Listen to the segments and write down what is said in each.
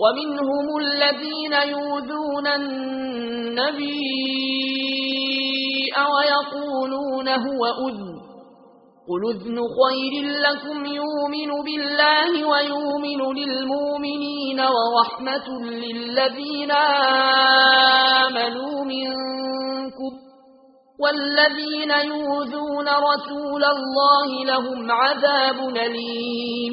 ومنهم الذين يوذون النبي ويقولون هو أذن. قل أذن خير لكم يؤمن بالله ويؤمن للمؤمنين ورحمة للذين آمنوا منكم والذين يوذون رسول الله لهم عذاب نليم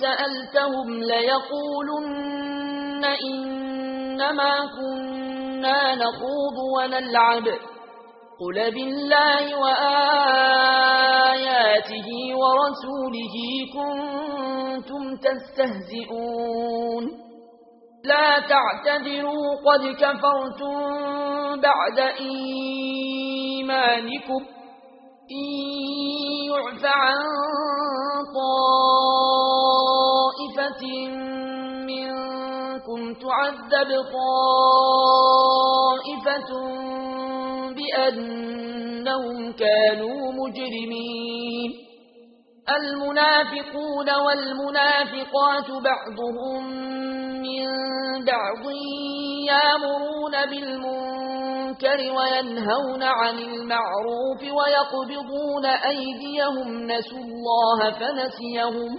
سألتهم ليقولن إنما كنا نخوض ونلعب. قل بالله وآياته ورسوله كنتم تستهزئون. لا تعتذروا قد كفرتم بعد إيمانكم. إن يعفى عن طالب منكم تعذب طائفة بأنهم كانوا مجرمين المنافقون والمنافقات بعضهم من بعض يامرون بالمنكر وينهون عن المعروف ويقبضون أيديهم نسوا الله فنسيهم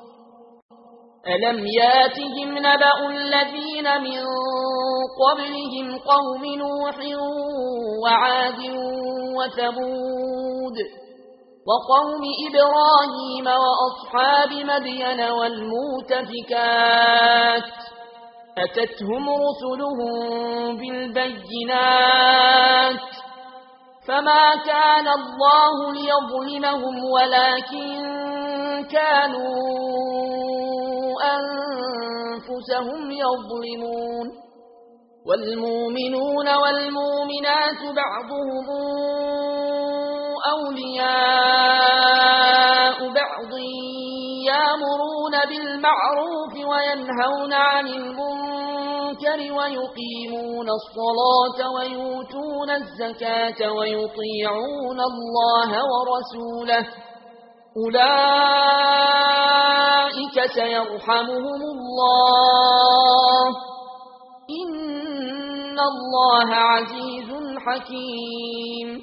ألم ياتهم نبأ الذين من قبلهم قوم نوح وعاد وثمود وقوم إبراهيم وأصحاب مدين والموتفكات أتتهم رسلهم بالبينات فما كان الله ليظلمهم ولكن كانوا أنفسهم يظلمون والمؤمنون والمؤمنات بعضهم أولياء بعض يامرون بالمعروف وينهون عن المنكر ويقيمون الصلاة ويؤتون الزكاة ويطيعون الله ورسوله أولئك سيرحمهم الله. إن الله عزيز حكيم.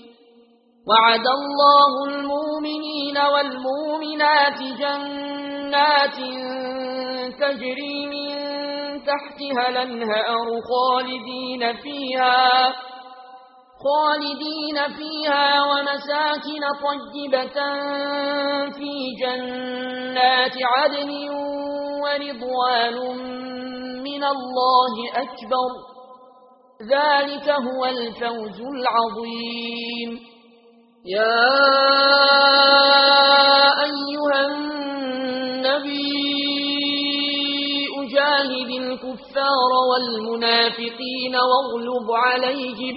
وعد الله المؤمنين والمؤمنات جنات تجري من تحتها لنهأر خالدين فيها. خالدين فيها ومساكن طيبة في جنات عدن ورضوان من الله أكبر ذلك هو الفوز العظيم يا أيها النبي أجاهد الكفار والمنافقين واغلب عليهم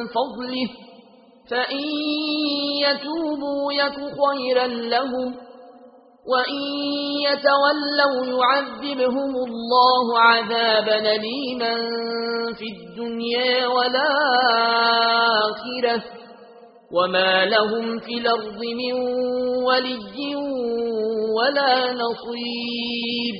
فضله فإن يتوبوا يك خيرا لهم وإن يتولوا يعذبهم الله عذابا ليما في الدنيا والآخرة. وما لهم في الأرض من ولي ولا نصير.